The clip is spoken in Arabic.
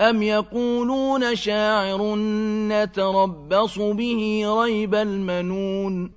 أَمْ يَقُولُونَ شَاعِرٌ نَّتَرَبَّصُ بِهِ رَيْبَ الْمَنُونِ